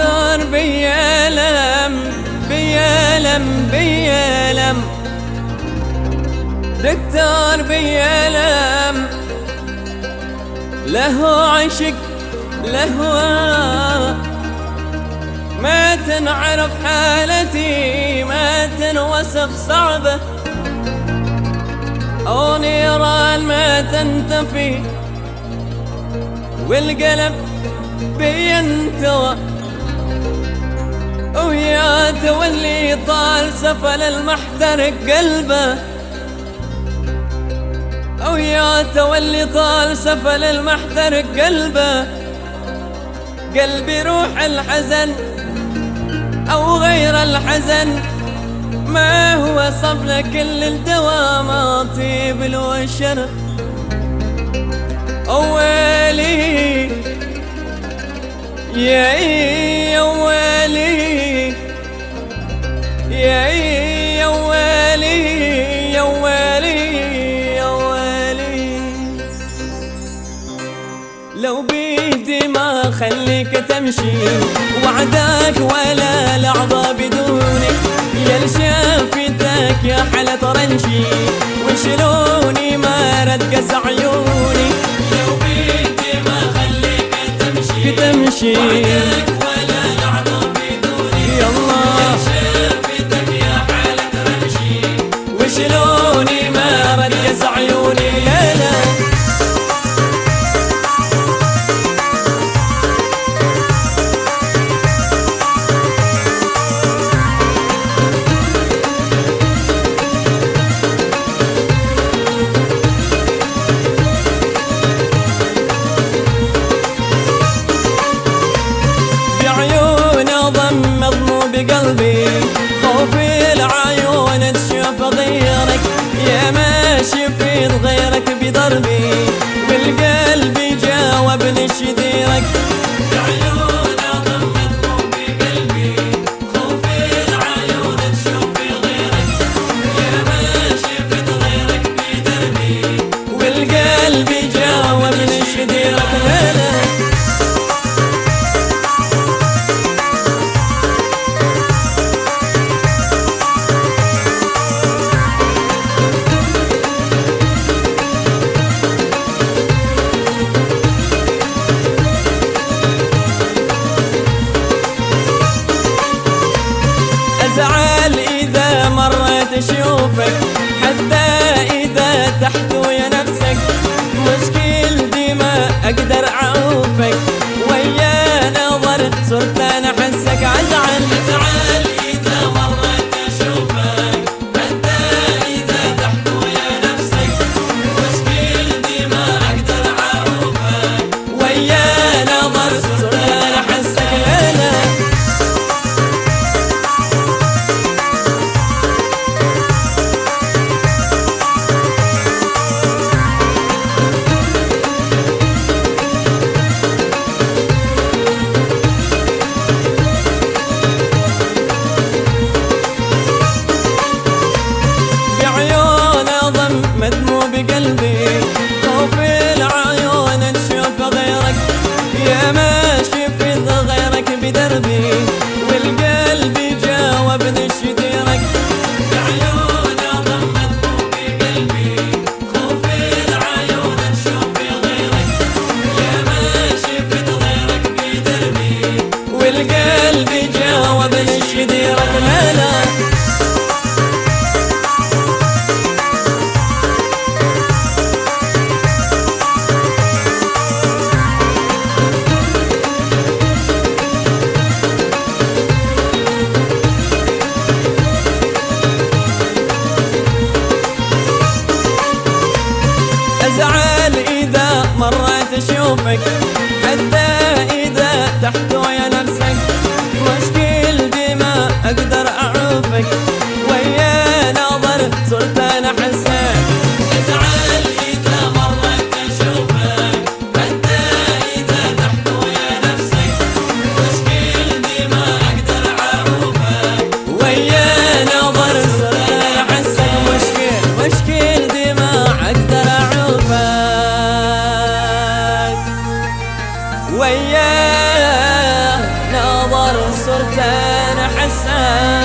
دكتور بيالم بيالم بيالم. دكتور بيالم. له عشق له ما تنعرف حالتي ما تنوصف صعبة. أو نيران ما تنتفي والقلب بينتوى ويا تولي طال سفل المحترق قلبه. ويا تولي طال سفل المحترق قلبه. قلبي روح الحزن أو غير الحزن. ما هو صبر كل الدوام طيب الوشر. أولي يا يا تمشي وعداك ولا لحظة بدونك يا لشافتك يا حلا طرنشي وشلوني ما ردقس عيوني لو بيدي ما خليك تمشي. تمشي. بقلبي خوفي العيون تشوف غيرك. يا ماشي في غيرك بدربي والقلب جاوب نشديرك بعيون ضمت أزعل إذا مرت أشوفك حتى إذا تحت ويا نفسك مشكل دي ما أقدر أعوفك. مرت أشوفك حتى إذا تحت حسان حسان